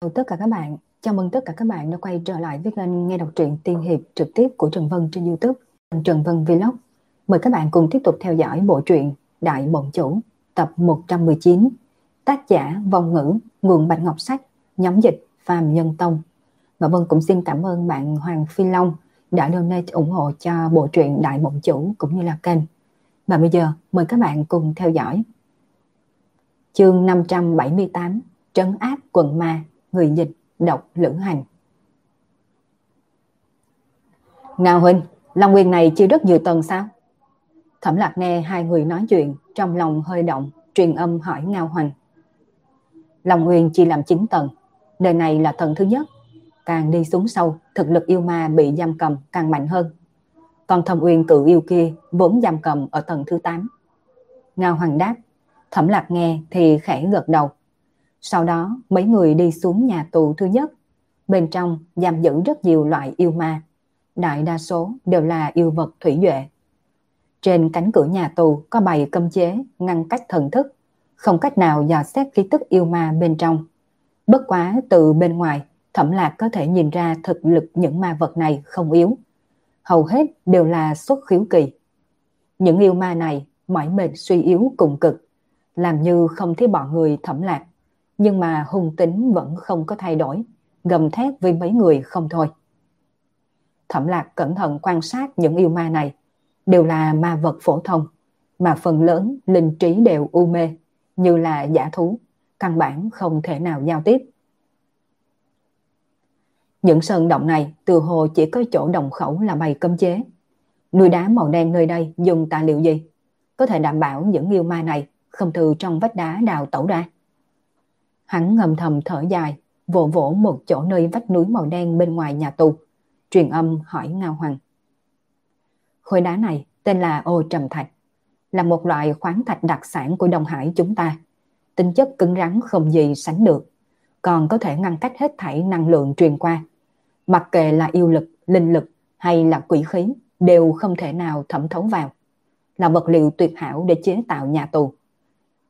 Chào tất cả các bạn, chào mừng tất cả các bạn đã quay trở lại với kênh nghe đọc truyện tiên hiệp trực tiếp của Trần Vân trên YouTube, Trần Vân Vlog. Mời các bạn cùng tiếp tục theo dõi bộ truyện Đại Bổn Chủ tập 119, tác giả Vong Ngữ, nguồn Bạch Ngọc Sách, nhóm dịch Phạm Nhân Tông. Và Vân cũng xin cảm ơn bạn Hoàng Phi Long đã donate ủng hộ cho bộ truyện Đại Bổn Chủ cũng như là kênh. Và bây giờ mời các bạn cùng theo dõi. Chương 578 Trấn áp quận ma người dịch đọc lữ hành. Ngao Huynh, Long Nguyên này chưa rất nhiều tầng sao? Thẩm lạc nghe hai người nói chuyện, trong lòng hơi động, truyền âm hỏi Ngao Hoành. Long Nguyên chỉ làm 9 tầng, đời này là tầng thứ nhất. Càng đi xuống sâu, thực lực yêu ma bị giam cầm càng mạnh hơn. Còn thẩm uyên cự yêu kia vốn giam cầm ở tầng thứ 8. Ngao Hoàng đáp, thẩm lạc nghe thì khẽ gật đầu. Sau đó mấy người đi xuống nhà tù thứ nhất. Bên trong giam giữ rất nhiều loại yêu ma. Đại đa số đều là yêu vật thủy duệ. Trên cánh cửa nhà tù có bày cấm chế ngăn cách thần thức. Không cách nào dò xét ký tức yêu ma bên trong. Bất quá từ bên ngoài thẩm lạc có thể nhìn ra thực lực những ma vật này không yếu. Hầu hết đều là xuất khiếu kỳ. Những yêu ma này mỏi mệt suy yếu cùng cực, làm như không thấy bọn người thẩm lạc nhưng mà hung tính vẫn không có thay đổi, gầm thét với mấy người không thôi. Thẩm lạc cẩn thận quan sát những yêu ma này, đều là ma vật phổ thông, mà phần lớn linh trí đều u mê, như là giả thú, căn bản không thể nào giao tiếp. Những sơn động này từ hồ chỉ có chỗ đồng khẩu là bày cấm chế. Núi đá màu đen nơi đây dùng tài liệu gì? Có thể đảm bảo những yêu ma này không từ trong vách đá đào tẩu ra. Hắn ngầm thầm thở dài, vỗ vỗ một chỗ nơi vách núi màu đen bên ngoài nhà tù, truyền âm hỏi Ngao Hoàng. Khối đá này tên là ô trầm thạch, là một loại khoáng thạch đặc sản của Đông Hải chúng ta. Tính chất cứng rắn không gì sánh được, còn có thể ngăn cách hết thảy năng lượng truyền qua. Mặc kệ là yêu lực, linh lực hay là quỷ khí đều không thể nào thẩm thấu vào. Là vật liệu tuyệt hảo để chế tạo nhà tù.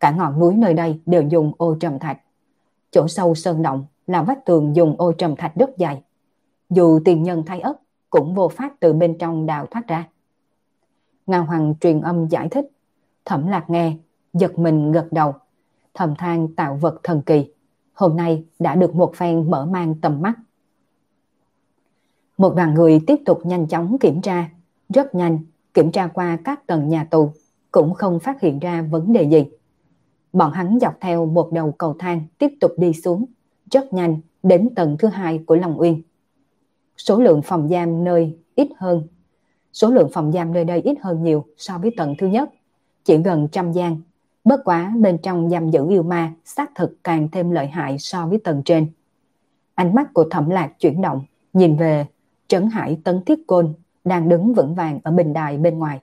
Cả ngọn núi nơi đây đều dùng ô trầm thạch Chỗ sâu sơn động là vách tường dùng ô trầm thạch rất dày Dù tiền nhân thay ất, cũng vô pháp từ bên trong đào thoát ra. Ngao Hoàng truyền âm giải thích. Thẩm lạc nghe, giật mình gật đầu. Thầm than tạo vật thần kỳ. Hôm nay đã được một phen mở mang tầm mắt. Một đoàn người tiếp tục nhanh chóng kiểm tra. Rất nhanh, kiểm tra qua các tầng nhà tù. Cũng không phát hiện ra vấn đề gì. Bọn hắn dọc theo một đầu cầu thang tiếp tục đi xuống, rất nhanh đến tầng thứ hai của Long Uyên. Số lượng phòng giam nơi ít hơn. Số lượng phòng giam nơi đây ít hơn nhiều so với tầng thứ nhất, chỉ gần trăm gian. Bất quá bên trong giam giữ yêu ma xác thực càng thêm lợi hại so với tầng trên. Ánh mắt của thẩm lạc chuyển động, nhìn về Trấn Hải Tấn Thiết Côn đang đứng vững vàng ở bình đài bên ngoài.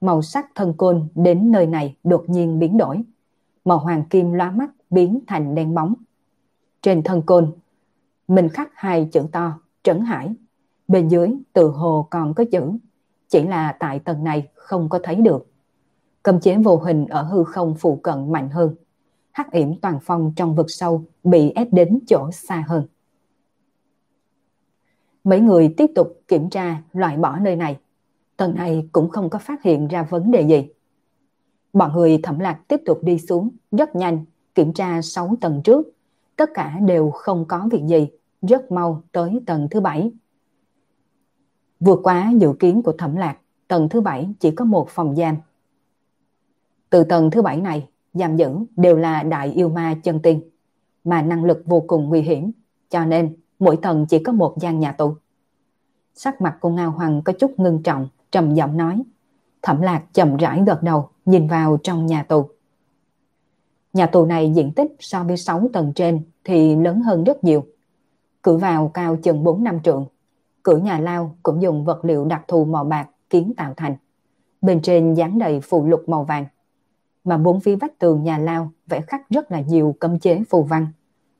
Màu sắc thân côn đến nơi này đột nhiên biến đổi màu hoàng kim lóa mắt biến thành đen bóng. Trên thân côn, mình khắc hai chữ to, trấn hải. Bên dưới từ hồ còn có chữ, chỉ là tại tầng này không có thấy được. Cầm chế vô hình ở hư không phụ cận mạnh hơn. Hắc yểm toàn phong trong vực sâu bị ép đến chỗ xa hơn. Mấy người tiếp tục kiểm tra loại bỏ nơi này. Tầng này cũng không có phát hiện ra vấn đề gì. Bọn người thẩm lạc tiếp tục đi xuống, rất nhanh, kiểm tra 6 tầng trước. Tất cả đều không có việc gì, rất mau tới tầng thứ 7. Vượt quá dự kiến của thẩm lạc, tầng thứ 7 chỉ có một phòng giam. Từ tầng thứ 7 này, giam giữ đều là đại yêu ma chân tiên, mà năng lực vô cùng nguy hiểm, cho nên mỗi tầng chỉ có một gian nhà tù. Sắc mặt của Ngao Hoàng có chút ngưng trọng, trầm giọng nói. Thẩm lạc chậm rãi gật đầu, nhìn vào trong nhà tù. Nhà tù này diện tích so với 6 tầng trên thì lớn hơn rất nhiều. Cửa vào cao chừng 4 năm trượng. Cửa nhà lao cũng dùng vật liệu đặc thù màu bạc kiến tạo thành. Bên trên dán đầy phụ lục màu vàng. Mà bốn phía vách tường nhà lao vẽ khắc rất là nhiều cấm chế phù văn,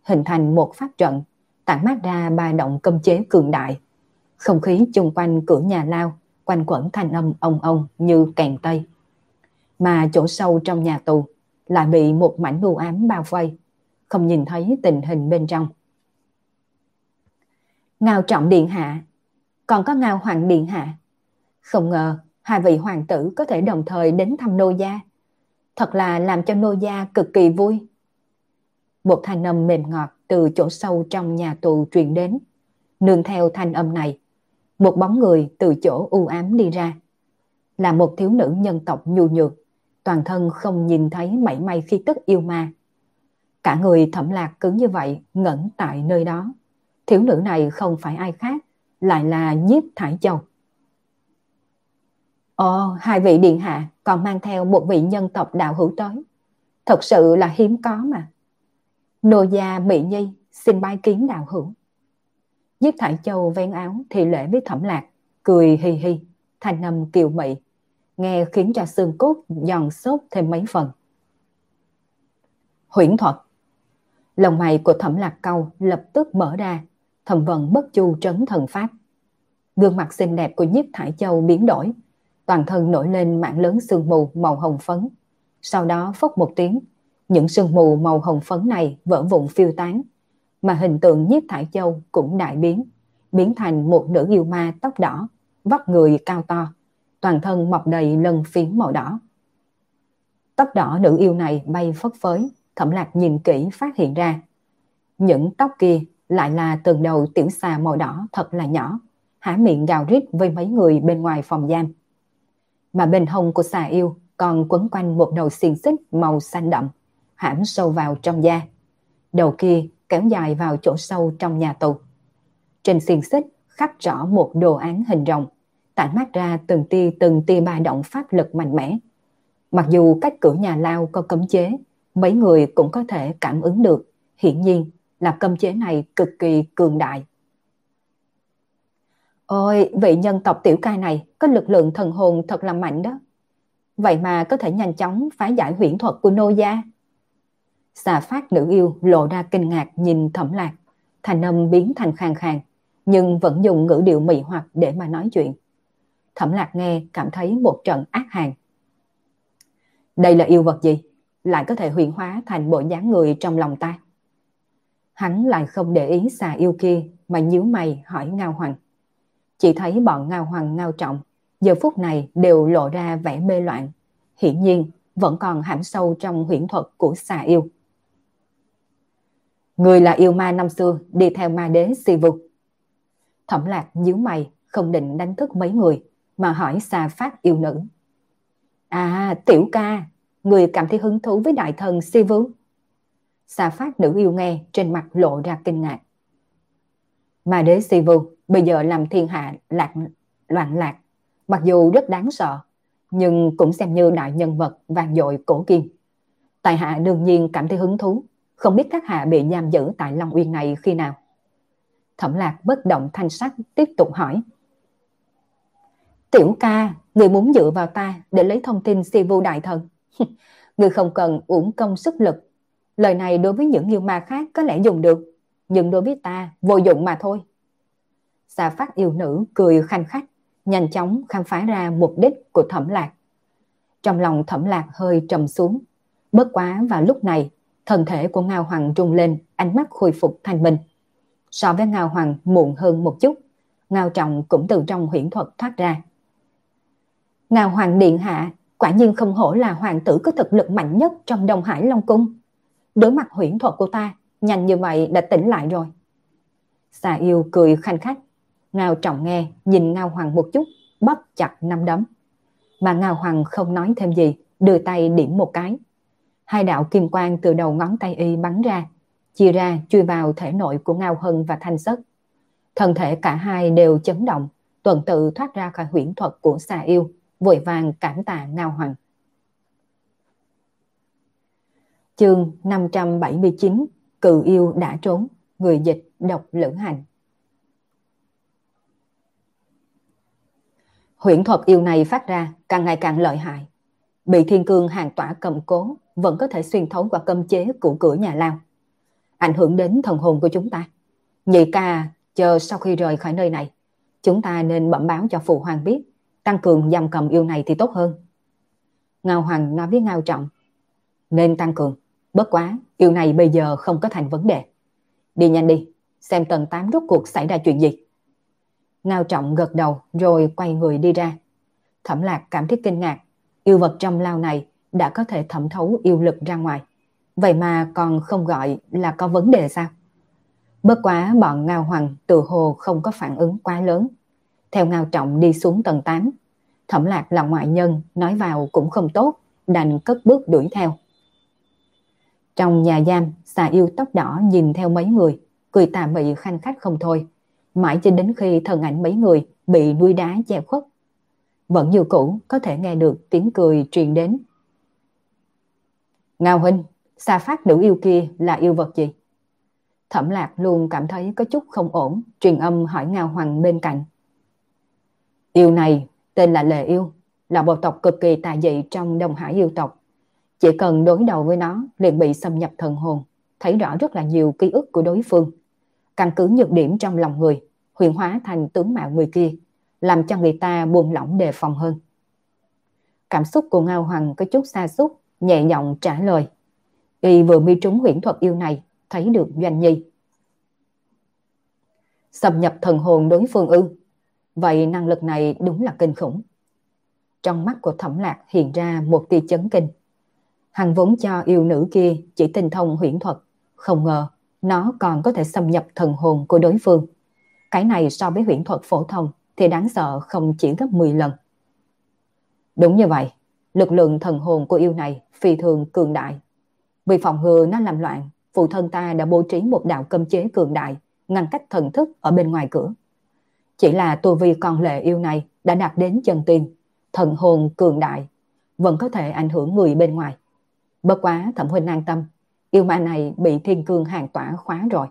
hình thành một pháp trận, tản mát ra ba động cấm chế cường đại. Không khí chung quanh cửa nhà lao quanh quẩn thanh âm ông ông như kèn tây. Mà chỗ sâu trong nhà tù lại bị một mảnh u ám bao vây, không nhìn thấy tình hình bên trong. Ngao trọng điện hạ, còn có ngao hoàng điện hạ. Không ngờ hai vị hoàng tử có thể đồng thời đến thăm nô gia. Thật là làm cho nô gia cực kỳ vui. Một thanh âm mềm ngọt từ chỗ sâu trong nhà tù truyền đến. Nương theo thanh âm này, một bóng người từ chỗ u ám đi ra. Là một thiếu nữ nhân tộc nhu nhược, toàn thân không nhìn thấy mảy may khi tức yêu ma. Cả người thẩm lạc cứng như vậy ngẩn tại nơi đó. Thiếu nữ này không phải ai khác, lại là nhiếp thải châu. Ồ, hai vị điện hạ còn mang theo một vị nhân tộc đạo hữu tới. Thật sự là hiếm có mà. Nô gia Mỹ Nhi xin bái kiến đạo hữu. Giết Thải Châu ven áo thì lễ với thẩm lạc, cười hì hì, thanh âm kiều mị, nghe khiến cho xương cốt giòn sốt thêm mấy phần. Huyễn thuật Lòng mày của thẩm lạc câu lập tức mở ra, thẩm vận bất chu trấn thần pháp. Gương mặt xinh đẹp của nhiếp thải châu biến đổi, toàn thân nổi lên mạng lớn sương mù màu hồng phấn. Sau đó phốc một tiếng, những sương mù màu hồng phấn này vỡ vụn phiêu tán, mà hình tượng nhiếp thải châu cũng đại biến, biến thành một nữ yêu ma tóc đỏ, vóc người cao to, toàn thân mọc đầy lân phiến màu đỏ. Tóc đỏ nữ yêu này bay phất phới, thẩm lạc nhìn kỹ phát hiện ra. Những tóc kia lại là từng đầu tiểu xà màu đỏ thật là nhỏ, há miệng gào rít với mấy người bên ngoài phòng giam. Mà bên hông của xà yêu còn quấn quanh một đầu xiềng xích màu xanh đậm, hãm sâu vào trong da. Đầu kia kéo dài vào chỗ sâu trong nhà tù. Trên xiềng xích khắc rõ một đồ án hình rồng, tản mát ra từng tia từng tia ba động pháp lực mạnh mẽ. Mặc dù cách cửa nhà lao có cấm chế, mấy người cũng có thể cảm ứng được, hiển nhiên là cấm chế này cực kỳ cường đại. Ôi, vị nhân tộc tiểu ca này có lực lượng thần hồn thật là mạnh đó. Vậy mà có thể nhanh chóng phá giải huyễn thuật của nô gia. Xà phát nữ yêu lộ ra kinh ngạc nhìn thẩm lạc, thành âm biến thành khàn khàn nhưng vẫn dùng ngữ điệu mị hoặc để mà nói chuyện. Thẩm lạc nghe, cảm thấy một trận ác hàng. Đây là yêu vật gì? Lại có thể huyền hóa thành bộ dáng người trong lòng ta. Hắn lại không để ý xà yêu kia, mà nhíu mày hỏi Ngao Hoàng. Chỉ thấy bọn Ngao Hoàng Ngao Trọng, giờ phút này đều lộ ra vẻ mê loạn. Hiển nhiên, vẫn còn hãm sâu trong huyễn thuật của xà yêu. Người là yêu ma năm xưa, đi theo ma đế si vực. Thẩm lạc nhíu mày, không định đánh thức mấy người mà hỏi xà phát yêu nữ. À tiểu ca, người cảm thấy hứng thú với đại thần si vú. Xà phát nữ yêu nghe trên mặt lộ ra kinh ngạc. mà đế si vú bây giờ làm thiên hạ lạc loạn lạc, mặc dù rất đáng sợ, nhưng cũng xem như đại nhân vật vàng dội cổ kim. Tài hạ đương nhiên cảm thấy hứng thú không biết các hạ bị giam giữ tại Long Uyên này khi nào. Thẩm lạc bất động thanh sắc tiếp tục hỏi. Tiểu ca, người muốn dựa vào ta để lấy thông tin si vu đại thần. người không cần uổng công sức lực. Lời này đối với những yêu ma khác có lẽ dùng được, nhưng đối với ta vô dụng mà thôi. Xà phát yêu nữ cười khanh khách, nhanh chóng khám phá ra mục đích của thẩm lạc. Trong lòng thẩm lạc hơi trầm xuống. Bất quá vào lúc này, Thân thể của Ngao Hoàng rung lên, ánh mắt khôi phục thanh minh. So với Ngao Hoàng muộn hơn một chút, Ngao Trọng cũng từ trong huyễn thuật thoát ra. Ngao Hoàng Điện Hạ quả nhiên không hổ là hoàng tử có thực lực mạnh nhất trong Đông Hải Long Cung. Đối mặt huyễn thuật của ta, nhanh như vậy đã tỉnh lại rồi. Xà yêu cười khanh khách. Ngao Trọng nghe, nhìn Ngao Hoàng một chút, bóp chặt năm đấm. Mà Ngao Hoàng không nói thêm gì, đưa tay điểm một cái hai đạo kim quang từ đầu ngón tay y bắn ra, chia ra chui vào thể nội của Ngao Hân và Thanh Sất. Thân thể cả hai đều chấn động, tuần tự thoát ra khỏi huyễn thuật của xà yêu, vội vàng cảm tạ Ngao Hoàng. Chương 579 Cự yêu đã trốn, người dịch độc lữ hành. Huyễn thuật yêu này phát ra càng ngày càng lợi hại. Bị thiên cương hàng tỏa cầm cố, vẫn có thể xuyên thấu qua cơm chế của cửa nhà lao. Ảnh hưởng đến thần hồn của chúng ta. Nhị ca, chờ sau khi rời khỏi nơi này, chúng ta nên bẩm báo cho phụ hoàng biết, tăng cường giam cầm yêu này thì tốt hơn. Ngao Hoàng nói với Ngao Trọng, nên tăng cường, bất quá, yêu này bây giờ không có thành vấn đề. Đi nhanh đi, xem tầng 8 rốt cuộc xảy ra chuyện gì. Ngao Trọng gật đầu rồi quay người đi ra. Thẩm lạc cảm thấy kinh ngạc, yêu vật trong lao này đã có thể thẩm thấu yêu lực ra ngoài. Vậy mà còn không gọi là có vấn đề sao? Bất quá bọn Ngao Hoàng tự hồ không có phản ứng quá lớn. Theo Ngao Trọng đi xuống tầng 8, Thẩm Lạc là ngoại nhân, nói vào cũng không tốt, đành cất bước đuổi theo. Trong nhà giam, xà yêu tóc đỏ nhìn theo mấy người, cười tà mị khanh khách không thôi, mãi cho đến khi thân ảnh mấy người bị nuôi đá che khuất. Vẫn như cũ có thể nghe được tiếng cười truyền đến. Ngao huynh, xa phát nữ yêu kia là yêu vật gì? Thẩm lạc luôn cảm thấy có chút không ổn, truyền âm hỏi Ngao Hoàng bên cạnh. Yêu này tên là Lệ Yêu, là bộ tộc cực kỳ tà dị trong Đông Hải yêu tộc. Chỉ cần đối đầu với nó liền bị xâm nhập thần hồn, thấy rõ rất là nhiều ký ức của đối phương. Căn cứ nhược điểm trong lòng người, huyền hóa thành tướng mạo người kia, làm cho người ta buồn lỏng đề phòng hơn. Cảm xúc của Ngao Hoàng có chút xa xúc, nhẹ giọng trả lời. Y vừa mi trúng huyễn thuật yêu này, thấy được Doanh Nhi. Xâm nhập thần hồn đối phương ư. Vậy năng lực này đúng là kinh khủng. Trong mắt của thẩm lạc hiện ra một tia chấn kinh. Hắn vốn cho yêu nữ kia chỉ tinh thông huyễn thuật, không ngờ nó còn có thể xâm nhập thần hồn của đối phương. Cái này so với huyễn thuật phổ thông thì đáng sợ không chỉ gấp 10 lần. Đúng như vậy, lực lượng thần hồn của yêu này phi thường cường đại. Vì phòng ngừa nó làm loạn, phụ thân ta đã bố trí một đạo cơm chế cường đại, ngăn cách thần thức ở bên ngoài cửa. Chỉ là tu vi con lệ yêu này đã đạt đến chân tiên, thần hồn cường đại, vẫn có thể ảnh hưởng người bên ngoài. Bất quá thẩm huynh an tâm, yêu ma này bị thiên cương hàng tỏa khóa rồi,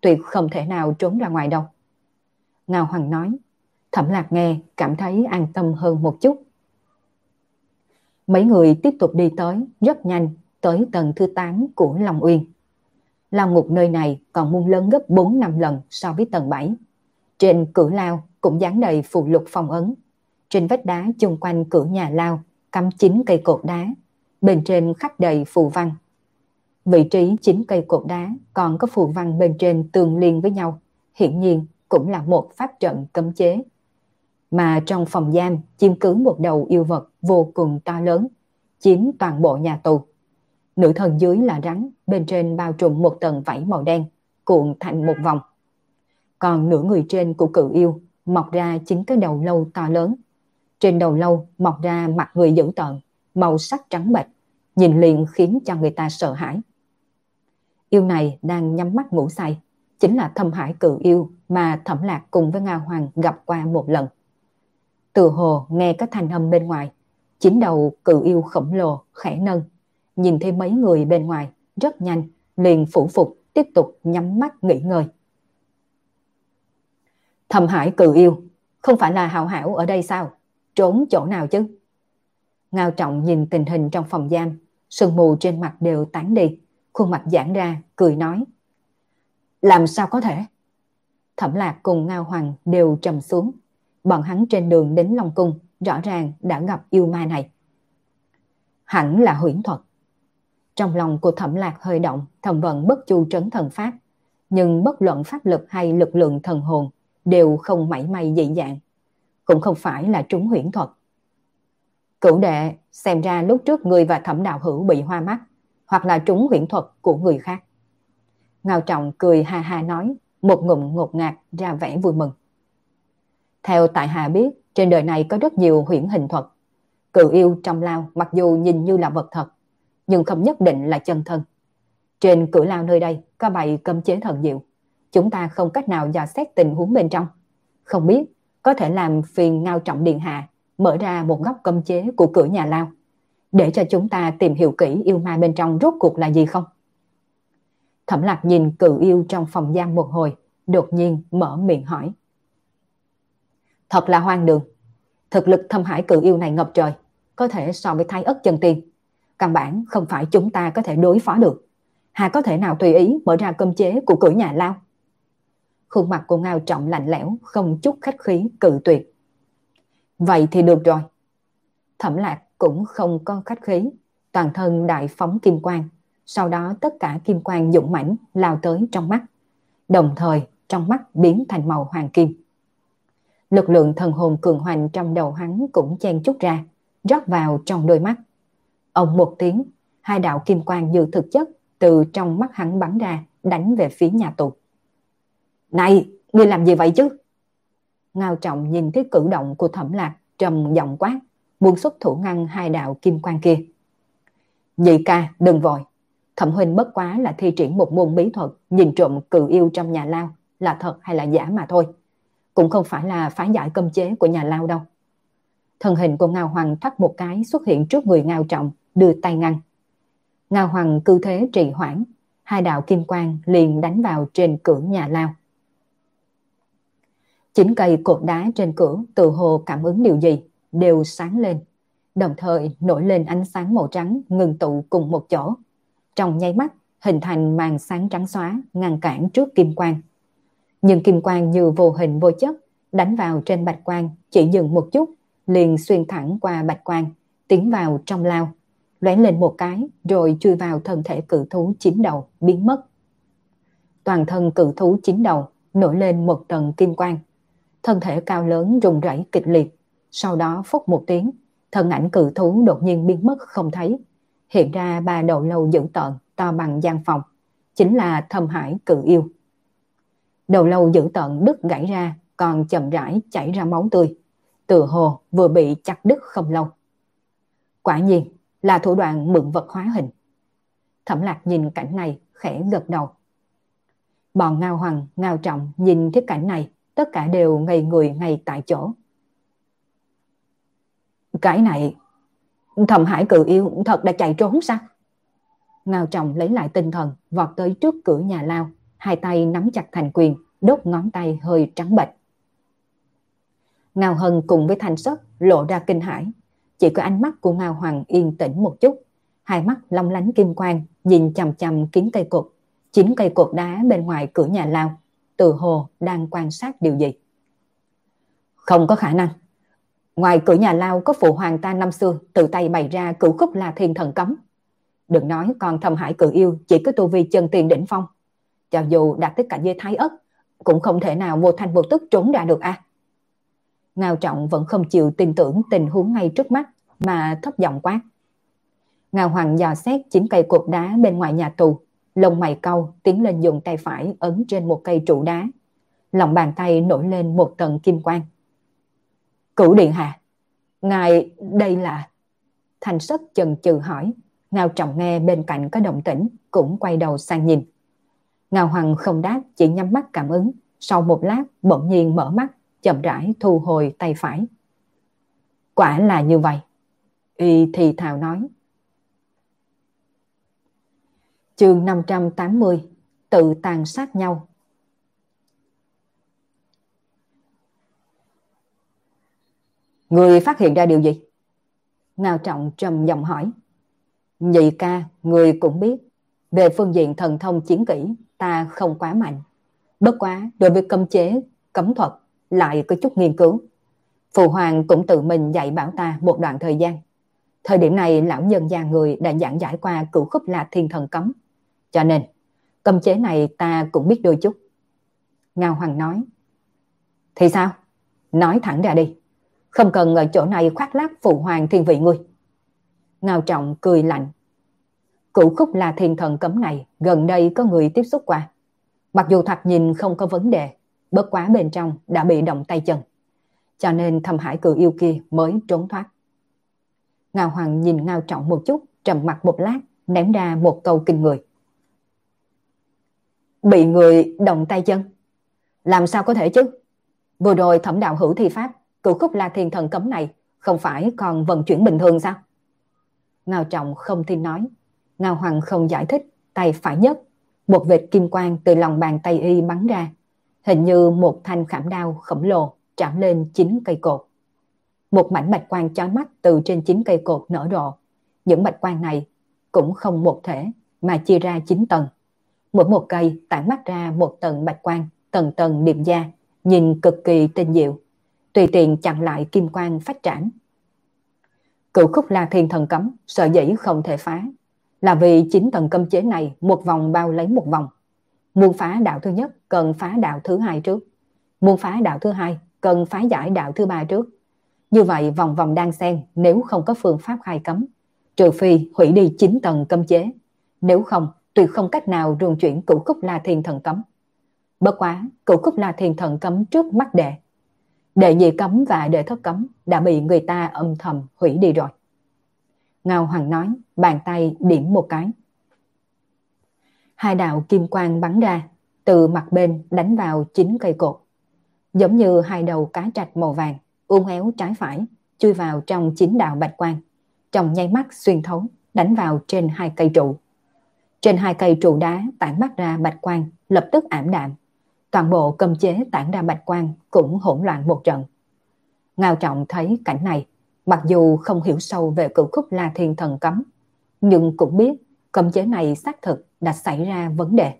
tuyệt không thể nào trốn ra ngoài đâu. Ngao Hoàng nói, thẩm lạc nghe cảm thấy an tâm hơn một chút. Mấy người tiếp tục đi tới, rất nhanh, tới tầng thứ 8 của Long Uyên. Lao ngục nơi này còn muôn lớn gấp 4 năm lần so với tầng 7. Trên cửa lao cũng dán đầy phù lục phong ấn. Trên vách đá chung quanh cửa nhà lao cắm chín cây cột đá, bên trên khắc đầy phù văn. Vị trí chín cây cột đá còn có phù văn bên trên tương liên với nhau, hiển nhiên cũng là một pháp trận cấm chế. Mà trong phòng giam chiếm cứ một đầu yêu vật vô cùng to lớn, chiếm toàn bộ nhà tù. Nữ thần dưới là rắn, bên trên bao trùm một tầng vảy màu đen, cuộn thành một vòng. Còn nửa người trên của cự yêu mọc ra chính cái đầu lâu to lớn. Trên đầu lâu mọc ra mặt người dữ tợn, màu sắc trắng bệch, nhìn liền khiến cho người ta sợ hãi. Yêu này đang nhắm mắt ngủ say, chính là thâm hải cự yêu mà thẩm lạc cùng với Nga Hoàng gặp qua một lần. Từ hồ nghe các thanh âm bên ngoài, chính đầu cự yêu khổng lồ khẽ nâng, nhìn thấy mấy người bên ngoài rất nhanh, liền phủ phục tiếp tục nhắm mắt nghỉ ngơi. Thầm hải cự yêu, không phải là hảo hảo ở đây sao? Trốn chỗ nào chứ? Ngao trọng nhìn tình hình trong phòng giam, sương mù trên mặt đều tán đi, khuôn mặt giãn ra, cười nói. Làm sao có thể? Thẩm lạc cùng Ngao Hoàng đều trầm xuống. Bọn hắn trên đường đến Long Cung rõ ràng đã gặp yêu ma này. Hẳn là huyễn thuật. Trong lòng của thẩm lạc hơi động, thầm vận bất chu trấn thần pháp. Nhưng bất luận pháp lực hay lực lượng thần hồn đều không mảy may dị dạng. Cũng không phải là trúng huyễn thuật. Cửu đệ, xem ra lúc trước người và thẩm đạo hữu bị hoa mắt, hoặc là trúng huyễn thuật của người khác. Ngao Trọng cười ha ha nói, một ngụm ngột ngạt ra vẻ vui mừng. Theo tại Hà biết, trên đời này có rất nhiều huyễn hình thuật. Cự yêu trong lao mặc dù nhìn như là vật thật, nhưng không nhất định là chân thân. Trên cửa lao nơi đây có bày cấm chế thần diệu. Chúng ta không cách nào dò xét tình huống bên trong. Không biết có thể làm phiền ngao trọng điện hạ mở ra một góc cấm chế của cửa nhà lao để cho chúng ta tìm hiểu kỹ yêu ma bên trong rốt cuộc là gì không? Thẩm lạc nhìn cự yêu trong phòng giam một hồi, đột nhiên mở miệng hỏi. Thật là hoang đường. Thực lực thâm hải cự yêu này ngập trời, có thể so với thái ất chân tiên. Căn bản không phải chúng ta có thể đối phó được. Hà có thể nào tùy ý mở ra cơm chế của cửa nhà lao? Khuôn mặt của Ngao Trọng lạnh lẽo, không chút khách khí, cự tuyệt. Vậy thì được rồi. Thẩm lạc cũng không có khách khí, toàn thân đại phóng kim quang, sau đó tất cả kim quang dũng mãnh lao tới trong mắt. Đồng thời, trong mắt biến thành màu hoàng kim. Lực lượng thần hồn cường hoành trong đầu hắn cũng chen chút ra, rót vào trong đôi mắt. Ông một tiếng, hai đạo kim quang như thực chất từ trong mắt hắn bắn ra, đánh về phía nhà tù. Này, ngươi làm gì vậy chứ? Ngao trọng nhìn thấy cử động của thẩm lạc trầm giọng quát, muốn xuất thủ ngăn hai đạo kim quang kia. Nhị ca, đừng vội. Thẩm huynh bất quá là thi triển một môn bí thuật nhìn trộm cự yêu trong nhà lao là thật hay là giả mà thôi. Cũng không phải là phá giải cơm chế của nhà lao đâu. Thân hình của Ngao Hoàng thoát một cái xuất hiện trước người Ngao Trọng, đưa tay ngăn. Ngao Hoàng cư thế trì hoãn, hai đạo kim quang liền đánh vào trên cửa nhà lao. Chính cây cột đá trên cửa từ hồ cảm ứng điều gì đều sáng lên, đồng thời nổi lên ánh sáng màu trắng ngừng tụ cùng một chỗ. Trong nháy mắt, hình thành màn sáng trắng xóa ngăn cản trước kim quang. Nhưng kim quang như vô hình vô chất đánh vào trên bạch quang chỉ dừng một chút liền xuyên thẳng qua bạch quang tiến vào trong lao lóe lên một cái rồi chui vào thân thể cự thú chín đầu biến mất toàn thân cự thú chín đầu nổi lên một tầng kim quang thân thể cao lớn rung rẩy kịch liệt. Sau đó phốc một tiếng, thân ảnh cự thú đột nhiên biến mất không thấy. Hiện ra ba đầu lâu dữ tợn, to bằng gian phòng. Chính là thâm hải cự yêu. Đầu lâu dữ tợn đứt gãy ra, còn chậm rãi chảy ra máu tươi. Tựa hồ vừa bị chặt đứt không lâu. Quả nhiên là thủ đoạn mượn vật hóa hình. Thẩm lạc nhìn cảnh này khẽ gật đầu. Bọn ngao hoàng ngao trọng nhìn thấy cảnh này tất cả đều ngây người ngay tại chỗ. Cái này, thầm hải cự yêu thật đã chạy trốn sao? Ngao trọng lấy lại tinh thần, vọt tới trước cửa nhà lao. Hai tay nắm chặt thành quyền, đốt ngón tay hơi trắng bệch. Ngao hân cùng với thanh sất lộ ra kinh hãi. Chỉ có ánh mắt của ngao hoàng yên tĩnh một chút. Hai mắt long lánh kim quang, nhìn chằm chằm kiến cây cột. Chính cây cột đá bên ngoài cửa nhà lao từ hồ đang quan sát điều gì? Không có khả năng. Ngoài cửa nhà lao có phụ hoàng ta năm xưa tự tay bày ra cửu khúc là thiên thần cấm. Đừng nói còn thầm hải cự yêu chỉ có tu vi chân tiền đỉnh phong. Cho dù đạt tới cả dây thái ất cũng không thể nào vô thanh vô tức trốn ra được à Ngao Trọng vẫn không chịu tin tưởng tình huống ngay trước mắt mà thấp giọng quát. Ngao Hoàng dò xét chín cây cột đá bên ngoài nhà tù, lông mày cau, tiến lên dùng tay phải ấn trên một cây trụ đá. Lòng bàn tay nổi lên một tầng kim quang. Cửu Điện Hạ, ngài đây là... Thành sất chần chừ hỏi, Ngao Trọng nghe bên cạnh có động tĩnh, cũng quay đầu sang nhìn. Ngao Hoàng không đáp, chỉ nhắm mắt cảm ứng, sau một lát bỗng nhiên mở mắt, chậm rãi thu hồi tay phải. Quả là như vậy. Y thì thào nói. Chương 580 Tự tàn sát nhau Người phát hiện ra điều gì? Ngao Trọng trầm giọng hỏi. Nhị ca, người cũng biết. Về phương diện thần thông chiến kỹ, ta không quá mạnh. Bất quá, đối với cấm chế, cấm thuật, lại có chút nghiên cứu. Phụ hoàng cũng tự mình dạy bảo ta một đoạn thời gian. Thời điểm này lão nhân già người đã giảng giải qua cửu khúc là thiên thần cấm. Cho nên, cấm chế này ta cũng biết đôi chút. Ngao Hoàng nói. Thì sao? Nói thẳng ra đi. Không cần ở chỗ này khoác lác phụ hoàng thiên vị ngươi. Ngao Trọng cười lạnh. Cửu khúc là thiên thần cấm này gần đây có người tiếp xúc qua. Mặc dù thoạt nhìn không có vấn đề, bất quá bên trong đã bị động tay chân. Cho nên thâm hải cự yêu kia mới trốn thoát. Ngao Hoàng nhìn Ngao Trọng một chút, trầm mặt một lát, ném ra một câu kinh người. Bị người động tay chân? Làm sao có thể chứ? Vừa rồi thẩm đạo hữu thi pháp, cửu khúc la thiên thần cấm này không phải còn vận chuyển bình thường sao? Ngao Trọng không tin nói. Ngao Hoàng không giải thích, tay phải nhất. Một vệt kim quang từ lòng bàn tay y bắn ra, hình như một thanh khảm đao khổng lồ chạm lên chín cây cột. Một mảnh bạch quang chói mắt từ trên chín cây cột nở rộ. Những bạch quang này cũng không một thể mà chia ra chín tầng. Mỗi một cây tản mắt ra một tầng bạch quang, tầng tầng niệm da, nhìn cực kỳ tinh diệu. Tùy tiện chặn lại kim quang phát trảm. Cựu khúc la thiên thần cấm, sợ dĩ không thể phá. Là vì chính tầng cấm chế này một vòng bao lấy một vòng Muốn phá đạo thứ nhất cần phá đạo thứ hai trước. Muốn phá đạo thứ hai cần phá giải đạo thứ ba trước. Như vậy vòng vòng đang xen nếu không có phương pháp khai cấm, trừ phi hủy đi chính tầng cấm chế. Nếu không, tuy không cách nào rung chuyển cửu cúc la thiên thần cấm. Bất quá, cửu cúc la thiên thần cấm trước mắt đệ. Đệ nhị cấm và đệ thất cấm đã bị người ta âm thầm hủy đi rồi. Ngao Hoàng nói, bàn tay điểm một cái. Hai đạo kim quang bắn ra, từ mặt bên đánh vào chính cây cột. Giống như hai đầu cá trạch màu vàng, uốn éo trái phải, chui vào trong chính đạo bạch quang. Trong nháy mắt xuyên thấu, đánh vào trên hai cây trụ. Trên hai cây trụ đá tản mắt ra bạch quang, lập tức ảm đạm. Toàn bộ cầm chế tản ra bạch quang cũng hỗn loạn một trận. Ngao Trọng thấy cảnh này, mặc dù không hiểu sâu về cửu khúc La Thiên Thần Cấm, nhưng cũng biết cầm chế này xác thực đã xảy ra vấn đề.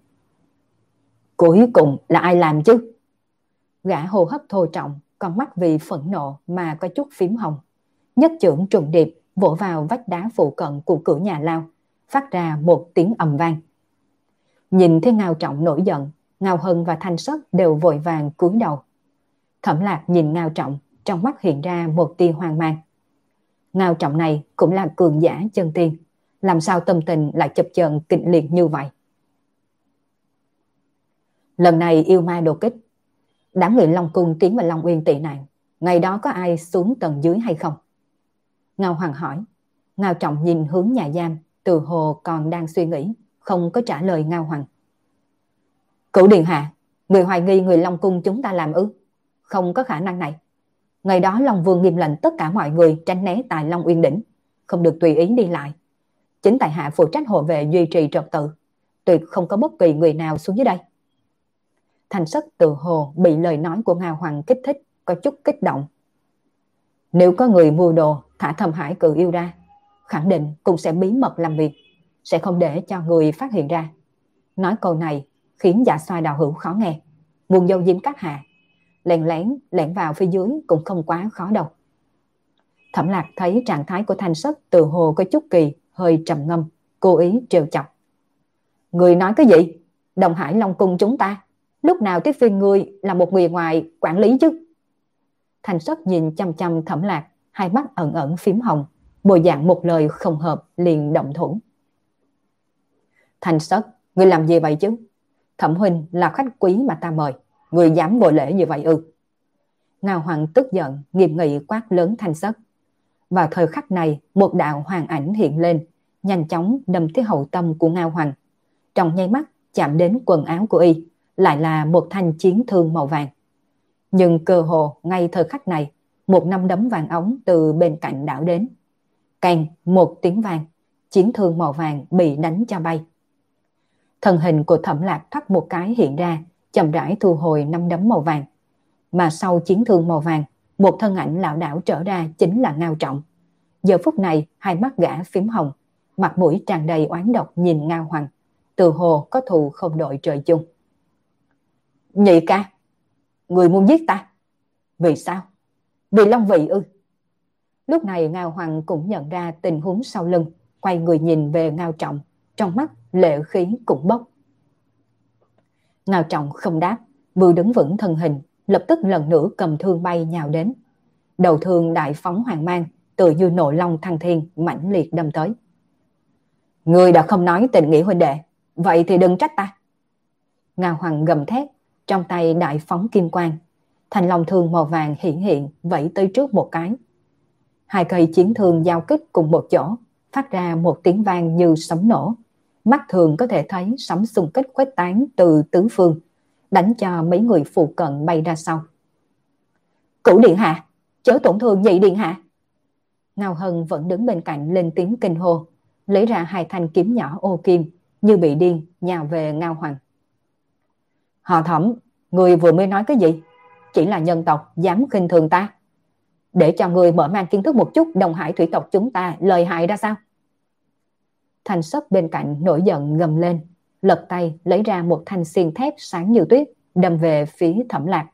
Cuối cùng là ai làm chứ? Gã hồ hấp thô trọng, con mắt vì phẫn nộ mà có chút phím hồng. Nhất trưởng trùng điệp vỗ vào vách đá phụ cận của cửa nhà lao, phát ra một tiếng ầm vang. Nhìn thấy Ngao Trọng nổi giận, Ngao Hân và Thanh Sất đều vội vàng cúi đầu. Thẩm Lạc nhìn Ngao Trọng, trong mắt hiện ra một tia hoang mang. Ngao Trọng này cũng là cường giả chân tiên, làm sao tâm tình lại chập chờn kịch liệt như vậy? Lần này yêu ma đột kích, đám người Long Cung tiến vào Long Uyên tị nạn, ngày đó có ai xuống tầng dưới hay không? Ngao Hoàng hỏi, Ngao Trọng nhìn hướng nhà giam, từ hồ còn đang suy nghĩ, không có trả lời Ngao Hoàng. Cửu Điện Hạ, người hoài nghi người Long Cung chúng ta làm ư? Không có khả năng này. Ngày đó Long Vương nghiêm lệnh tất cả mọi người tránh né tại Long Uyên Đỉnh, không được tùy ý đi lại. Chính tại hạ phụ trách hộ vệ duy trì trật tự, tuyệt không có bất kỳ người nào xuống dưới đây. Thành sắc tự hồ bị lời nói của Ngao Hoàng kích thích, có chút kích động. Nếu có người mua đồ thả thầm hải cự yêu ra, khẳng định cũng sẽ bí mật làm việc, sẽ không để cho người phát hiện ra. Nói câu này khiến dạ xoa đào hữu khó nghe. Buồn dâu diêm các hạ, lèn lén lẻn vào phía dưới cũng không quá khó đâu. Thẩm lạc thấy trạng thái của thanh sất từ hồ có chút kỳ, hơi trầm ngâm, cố ý trêu chọc. Người nói cái gì? Đồng Hải Long Cung chúng ta, lúc nào tiếp viên người là một người ngoài quản lý chứ? Thanh sất nhìn chăm chăm thẩm lạc, hai mắt ẩn ẩn phím hồng, bộ dạng một lời không hợp liền động thủ. thành sất, người làm gì vậy chứ? Thẩm huynh là khách quý mà ta mời, người dám vô lễ như vậy ư? Ngao Hoàng tức giận, nghiêm nghị quát lớn thanh sất. Vào thời khắc này, một đạo hoàng ảnh hiện lên, nhanh chóng đâm tới hậu tâm của Ngao Hoàng. Trong nháy mắt, chạm đến quần áo của y, lại là một thanh chiến thương màu vàng. Nhưng cơ hồ ngay thời khắc này, một năm đấm vàng ống từ bên cạnh đảo đến. Càng một tiếng vàng, chiến thương màu vàng bị đánh cho bay. Thân hình của thẩm lạc thoát một cái hiện ra, chậm rãi thu hồi năm đấm màu vàng. Mà sau chiến thương màu vàng, một thân ảnh lão đảo trở ra chính là Ngao Trọng. Giờ phút này, hai mắt gã phím hồng, mặt mũi tràn đầy oán độc nhìn Ngao Hoàng, từ hồ có thù không đội trời chung. Nhị ca, người muốn giết ta. Vì sao? Vì Long Vị ư? Lúc này Ngao Hoàng cũng nhận ra tình huống sau lưng, quay người nhìn về Ngao Trọng, trong mắt lệ khí cũng bốc. Ngao Trọng không đáp, vừa đứng vững thân hình, lập tức lần nữa cầm thương bay nhào đến. Đầu thương đại phóng hoàng mang, tự như nộ long thăng thiên, mãnh liệt đâm tới. Người đã không nói tình nghĩa huynh đệ, vậy thì đừng trách ta. Ngao Hoàng gầm thét, trong tay đại phóng kim quang. Thành long thương màu vàng hiện hiện, vẫy tới trước một cái. Hai cây chiến thương giao kích cùng một chỗ, phát ra một tiếng vang như sấm nổ. Mắt thường có thể thấy sấm xung kích khuếch tán từ tứ phương, đánh cho mấy người phụ cận bay ra sau. Cửu điện hạ, chớ tổn thương nhị điện hạ. Ngao Hân vẫn đứng bên cạnh lên tiếng kinh hô, lấy ra hai thanh kiếm nhỏ ô kim, như bị điên, nhào về Ngao Hoàng. Họ thẩm, người vừa mới nói cái gì? Chỉ là nhân tộc dám khinh thường ta. Để cho người mở mang kiến thức một chút đồng hải thủy tộc chúng ta lời hại ra sao? Thành sấp bên cạnh nổi giận gầm lên, lật tay lấy ra một thanh xiên thép sáng như tuyết, đâm về phía thẩm lạc.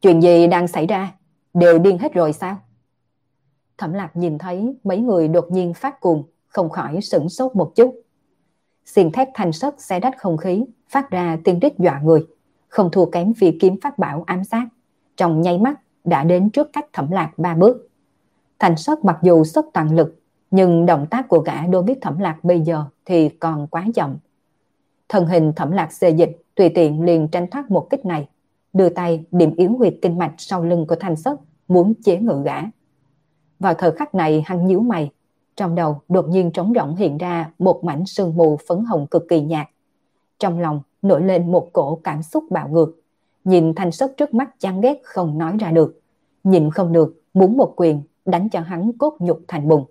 Chuyện gì đang xảy ra? Đều điên hết rồi sao? Thẩm lạc nhìn thấy mấy người đột nhiên phát cuồng, không khỏi sửng sốt một chút. xiên thép thanh sắt xé đách không khí, phát ra tiếng rít dọa người, không thua kém vì kiếm phát bảo ám sát. Trong nháy mắt đã đến trước cách thẩm lạc ba bước. Thành sắt mặc dù xuất toàn lực, nhưng động tác của gã đối biết thẩm lạc bây giờ thì còn quá chậm. Thân hình thẩm lạc xê dịch, tùy tiện liền tranh thoát một kích này, đưa tay điểm yếu huyệt kinh mạch sau lưng của thanh sắt, muốn chế ngự gã. Vào thời khắc này hắn nhíu mày, trong đầu đột nhiên trống rỗng hiện ra một mảnh sương mù phấn hồng cực kỳ nhạt. Trong lòng nổi lên một cổ cảm xúc bạo ngược. Nhìn thanh sất trước mắt chán ghét không nói ra được. Nhìn không được, muốn một quyền, đánh cho hắn cốt nhục thành bùng.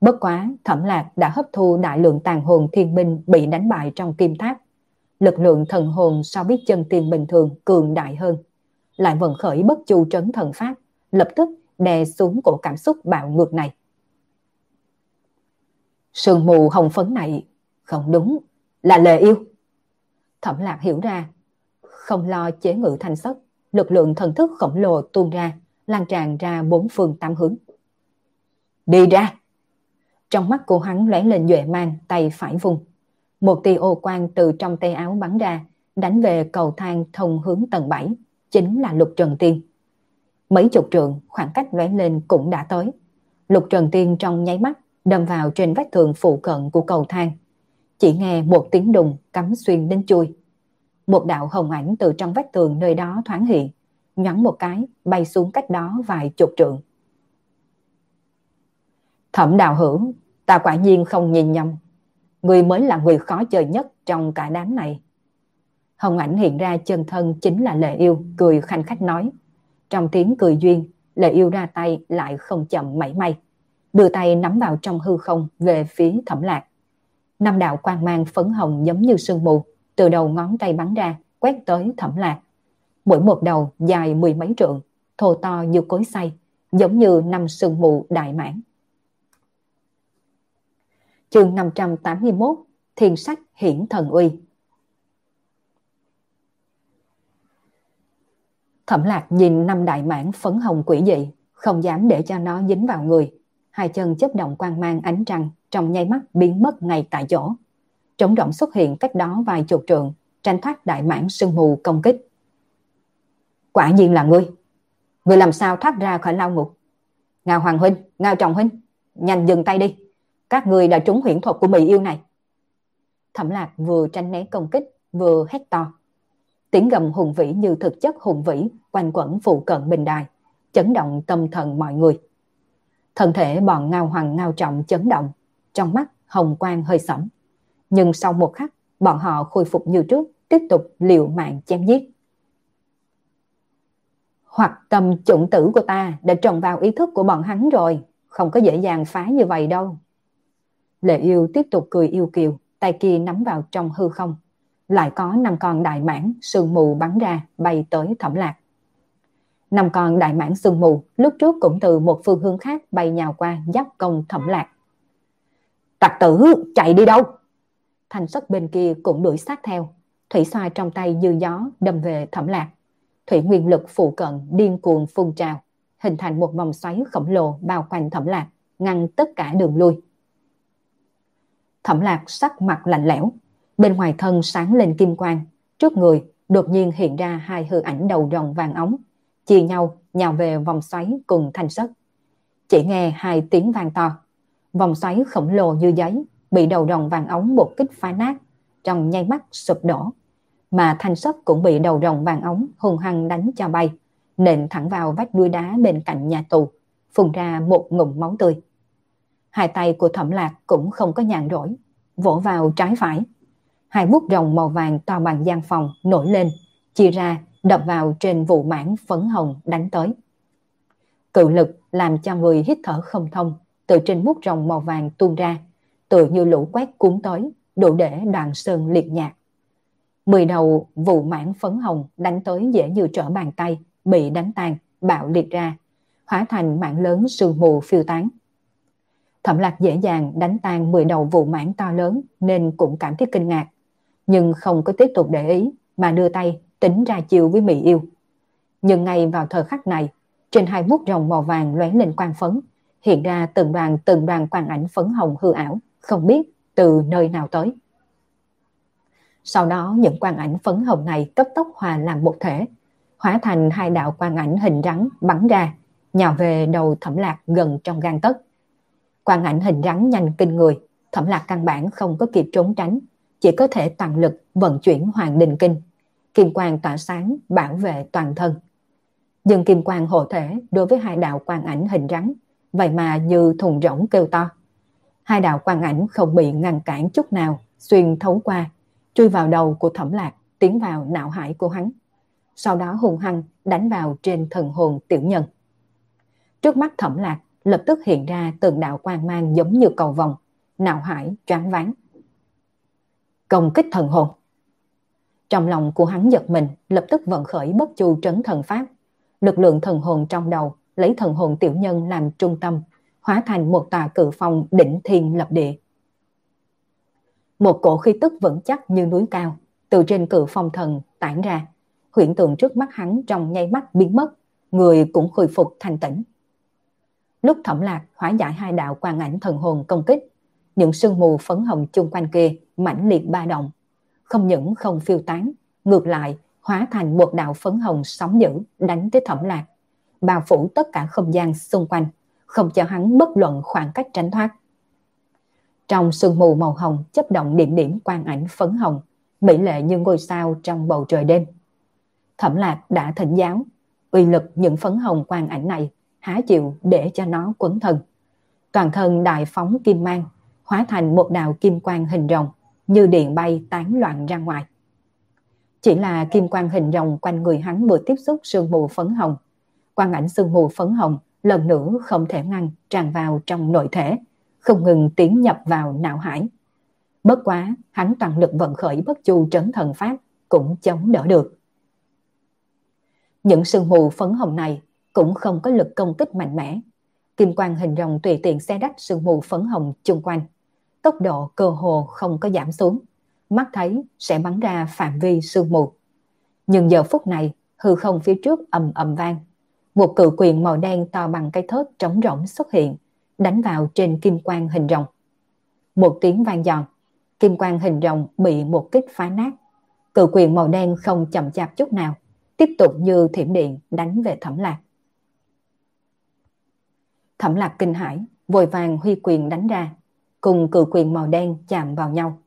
Bất quá, thẩm lạc đã hấp thu đại lượng tàn hồn thiên binh bị đánh bại trong kim tháp. Lực lượng thần hồn so với chân tiên bình thường cường đại hơn. Lại vận khởi bất chu trấn thần pháp, lập tức đè xuống cổ cảm xúc bạo ngược này. Sương mù hồng phấn này không đúng, là lệ yêu. Thẩm lạc hiểu ra, không lo chế ngự thanh sất, lực lượng thần thức khổng lồ tuôn ra, lan tràn ra bốn phương tám hướng. Đi ra! Trong mắt của hắn lóe lên duệ mang, tay phải vùng. Một tia ô quang từ trong tay áo bắn ra, đánh về cầu thang thông hướng tầng 7, chính là lục trần tiên. Mấy chục trượng, khoảng cách lóe lên cũng đã tới. Lục trần tiên trong nháy mắt đâm vào trên vách tường phụ cận của cầu thang. Chỉ nghe một tiếng đùng cắm xuyên đến chui. Một đạo hồng ảnh từ trong vách tường nơi đó thoáng hiện, nhắn một cái bay xuống cách đó vài chục trượng. Thẩm đạo hữu, ta quả nhiên không nhìn nhầm. Người mới là người khó chơi nhất trong cả đám này. Hồng ảnh hiện ra chân thân chính là Lệ Yêu, cười khanh khách nói. Trong tiếng cười duyên, Lệ Yêu ra tay lại không chậm mảy may đưa tay nắm vào trong hư không về phía thẩm lạc. Năm đạo quang mang phấn hồng giống như sương mù, từ đầu ngón tay bắn ra, quét tới thẩm lạc. Mỗi một đầu dài mười mấy trượng, thô to như cối xay, giống như năm sương mù đại mãn. Chương 581 Thiên sách hiển thần uy Thẩm lạc nhìn năm đại mãn phấn hồng quỷ dị, không dám để cho nó dính vào người, hai chân chấp động quang mang ánh trăng trong nháy mắt biến mất ngay tại chỗ. Trống rỗng xuất hiện cách đó vài chục trượng, tranh thoát đại mãn sương mù công kích. Quả nhiên là ngươi. Ngươi làm sao thoát ra khỏi lao ngục? Ngao Hoàng Huynh, Ngao Trọng Huynh, nhanh dừng tay đi. Các ngươi đã trúng huyễn thuật của mỹ yêu này. Thẩm lạc vừa tranh né công kích, vừa hét to. Tiếng gầm hùng vĩ như thực chất hùng vĩ quanh quẩn phụ cận bình đài, chấn động tâm thần mọi người. Thân thể bọn ngao hoàng ngao trọng chấn động, trong mắt hồng quang hơi sẫm. Nhưng sau một khắc, bọn họ khôi phục như trước, tiếp tục liều mạng chém giết. Hoặc tâm chủng tử của ta đã trồng vào ý thức của bọn hắn rồi, không có dễ dàng phá như vậy đâu. Lệ yêu tiếp tục cười yêu kiều, tay kia nắm vào trong hư không. Lại có năm con đại mãn, sương mù bắn ra, bay tới thẩm lạc năm con đại mãn sương mù lúc trước cũng từ một phương hướng khác bay nhào qua giáp công thẩm lạc. Tặc tử, chạy đi đâu? Thành xuất bên kia cũng đuổi sát theo. Thủy xoa trong tay như gió đâm về thẩm lạc. Thủy nguyên lực phụ cận điên cuồng phun trào, hình thành một vòng xoáy khổng lồ bao quanh thẩm lạc, ngăn tất cả đường lui. Thẩm lạc sắc mặt lạnh lẽo, bên ngoài thân sáng lên kim quang, trước người đột nhiên hiện ra hai hư ảnh đầu rồng vàng ống chia nhau nhào về vòng xoáy cùng thanh sất. Chỉ nghe hai tiếng vang to, vòng xoáy khổng lồ như giấy bị đầu rồng vàng ống một kích phá nát, trong nháy mắt sụp đổ. Mà thanh sất cũng bị đầu rồng vàng ống hùng hăng đánh cho bay, nện thẳng vào vách núi đá bên cạnh nhà tù, phun ra một ngụm máu tươi. Hai tay của thẩm lạc cũng không có nhàn rỗi, vỗ vào trái phải. Hai bút rồng màu vàng to bằng gian phòng nổi lên, chia ra đập vào trên vụ mảng phấn hồng đánh tới. Cự lực làm cho người hít thở không thông, từ trên bút rồng màu vàng tuôn ra, tựa như lũ quét cuốn tới, đủ để đoàn sơn liệt nhạc. Mười đầu vụ mảng phấn hồng đánh tới dễ như trở bàn tay, bị đánh tan, bạo liệt ra, hóa thành mạng lớn sương mù phiêu tán. Thẩm lạc dễ dàng đánh tan 10 đầu vụ mảng to lớn nên cũng cảm thấy kinh ngạc, nhưng không có tiếp tục để ý mà đưa tay tính ra chiều với Mỹ yêu. Nhưng ngay vào thời khắc này, trên hai vuốt rồng màu vàng lóe lên quang phấn, hiện ra từng đoàn từng đoàn quang ảnh phấn hồng hư ảo, không biết từ nơi nào tới. Sau đó những quang ảnh phấn hồng này cấp tốc hòa làm một thể, hóa thành hai đạo quang ảnh hình rắn bắn ra, nhào về đầu thẩm lạc gần trong gan tấc. Quang ảnh hình rắn nhanh kinh người, thẩm lạc căn bản không có kịp trốn tránh, chỉ có thể toàn lực vận chuyển hoàng đình kinh. Kim quang tỏa sáng bảo vệ toàn thân. Nhưng kim quang hộ thể đối với hai đạo quang ảnh hình rắn, vậy mà như thùng rỗng kêu to. Hai đạo quang ảnh không bị ngăn cản chút nào, xuyên thấu qua, chui vào đầu của thẩm lạc, tiến vào não hải của hắn. Sau đó hùng hăng đánh vào trên thần hồn tiểu nhân. Trước mắt thẩm lạc lập tức hiện ra từng đạo quang mang giống như cầu vòng, não hải choáng váng. Công kích thần hồn. Trong lòng của hắn giật mình, lập tức vận khởi bất chu trấn thần pháp. Lực lượng thần hồn trong đầu lấy thần hồn tiểu nhân làm trung tâm, hóa thành một tòa cự phong đỉnh thiên lập địa. Một cổ khí tức vững chắc như núi cao, từ trên cự phong thần tản ra, huyễn tượng trước mắt hắn trong nháy mắt biến mất, người cũng khôi phục thanh tĩnh. Lúc thẩm lạc hóa giải hai đạo quang ảnh thần hồn công kích, những sương mù phấn hồng chung quanh kia mãnh liệt ba động, không những không phiêu tán, ngược lại hóa thành một đạo phấn hồng sóng dữ đánh tới thẩm lạc, bao phủ tất cả không gian xung quanh, không cho hắn bất luận khoảng cách tránh thoát. Trong sương mù màu hồng chấp động điểm điểm quang ảnh phấn hồng, mỹ lệ như ngôi sao trong bầu trời đêm. Thẩm lạc đã thỉnh giáo, uy lực những phấn hồng quang ảnh này há chịu để cho nó quấn thân. Toàn thân đại phóng kim mang, hóa thành một đạo kim quang hình rồng, như điện bay tán loạn ra ngoài. Chỉ là kim quang hình rồng quanh người hắn vừa tiếp xúc sương mù phấn hồng. Quang ảnh sương mù phấn hồng lần nữa không thể ngăn tràn vào trong nội thể, không ngừng tiến nhập vào não hải. Bất quá, hắn toàn lực vận khởi bất chu trấn thần pháp cũng chống đỡ được. Những sương mù phấn hồng này cũng không có lực công kích mạnh mẽ. Kim quang hình rồng tùy tiện xe đách sương mù phấn hồng chung quanh. Tốc độ cơ hồ không có giảm xuống. Mắt thấy sẽ bắn ra phạm vi sương mù. Nhưng giờ phút này, hư không phía trước ầm ầm vang. Một cự quyền màu đen to bằng cây thớt trống rỗng xuất hiện, đánh vào trên kim quang hình rồng. Một tiếng vang giòn, kim quang hình rồng bị một kích phá nát. Cự quyền màu đen không chậm chạp chút nào, tiếp tục như thiểm điện đánh về thẩm lạc. Thẩm lạc kinh hãi, vội vàng huy quyền đánh ra, cùng cự quyền màu đen chạm vào nhau.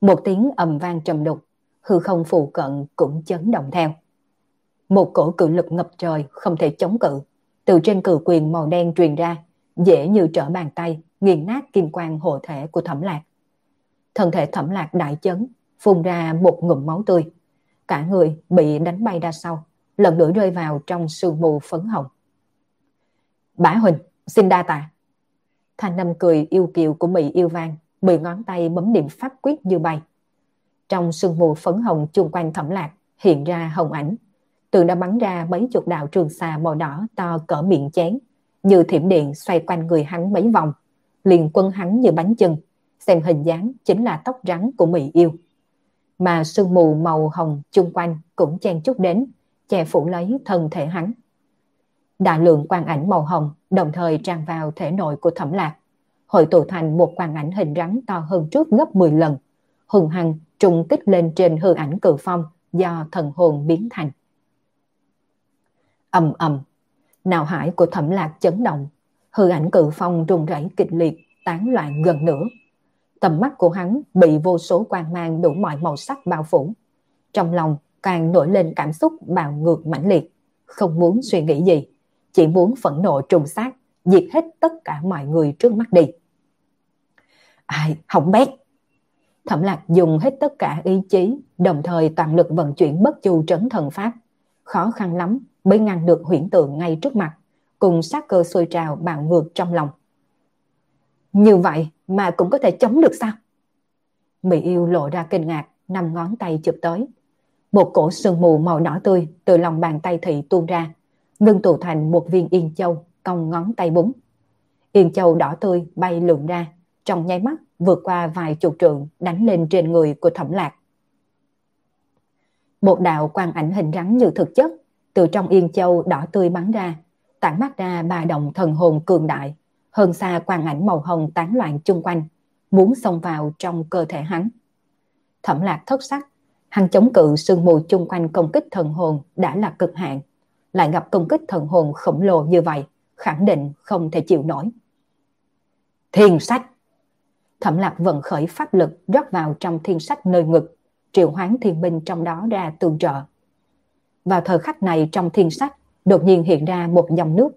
Một tiếng ầm vang trầm đục, hư không phụ cận cũng chấn động theo. Một cổ cự lực ngập trời không thể chống cự, từ trên cự quyền màu đen truyền ra, dễ như trở bàn tay, nghiền nát kim quang hộ thể của thẩm lạc. Thân thể thẩm lạc đại chấn, phun ra một ngụm máu tươi. Cả người bị đánh bay ra sau, lần nữa rơi vào trong sương mù phấn hồng. Bả Huỳnh, xin đa tạ. Thanh năm cười yêu kiều của Mỹ yêu vang, mười ngón tay bấm niệm pháp quyết như bay. Trong sương mù phấn hồng chung quanh thẩm lạc hiện ra hồng ảnh tường đã bắn ra mấy chục đạo trường xà màu đỏ to cỡ miệng chén, như thiểm điện xoay quanh người hắn mấy vòng, liền quân hắn như bánh chưng, xem hình dáng chính là tóc rắn của Mỹ yêu. Mà sương mù màu hồng chung quanh cũng chen chút đến, che phủ lấy thân thể hắn. Đại lượng quang ảnh màu hồng đồng thời tràn vào thể nội của thẩm lạc, hội tụ thành một quang ảnh hình rắn to hơn trước gấp 10 lần, hùng hăng trùng kích lên trên hư ảnh cự phong do thần hồn biến thành ầm ầm, nào hải của thẩm lạc chấn động, hư ảnh cự phong rung rẩy kịch liệt, tán loạn gần nữa. Tầm mắt của hắn bị vô số quang mang đủ mọi màu sắc bao phủ. Trong lòng càng nổi lên cảm xúc bạo ngược mãnh liệt, không muốn suy nghĩ gì, chỉ muốn phẫn nộ trùng sát, diệt hết tất cả mọi người trước mắt đi. Ai, hỏng bét! Thẩm lạc dùng hết tất cả ý chí, đồng thời toàn lực vận chuyển bất chu trấn thần pháp. Khó khăn lắm mới ngăn được huyễn tượng ngay trước mặt, cùng sát cơ sôi trào bạo ngược trong lòng. Như vậy mà cũng có thể chống được sao? Mỹ yêu lộ ra kinh ngạc, năm ngón tay chụp tới. Một cổ sương mù màu đỏ tươi từ lòng bàn tay thị tuôn ra, ngưng tụ thành một viên yên châu cong ngón tay búng. Yên châu đỏ tươi bay lượn ra, trong nháy mắt vượt qua vài chục trượng đánh lên trên người của thẩm lạc. Một đạo quang ảnh hình rắn như thực chất từ trong yên châu đỏ tươi bắn ra, tản mắt ra ba động thần hồn cường đại, hơn xa quang ảnh màu hồng tán loạn chung quanh, muốn xông vào trong cơ thể hắn. Thẩm lạc thất sắc, hắn chống cự sương mù chung quanh công kích thần hồn đã là cực hạn, lại gặp công kích thần hồn khổng lồ như vậy, khẳng định không thể chịu nổi. Thiên sách Thẩm lạc vận khởi pháp lực rót vào trong thiên sách nơi ngực, triệu hoán thiên binh trong đó ra tương trợ. Vào thời khắc này trong thiên sách, đột nhiên hiện ra một dòng nước.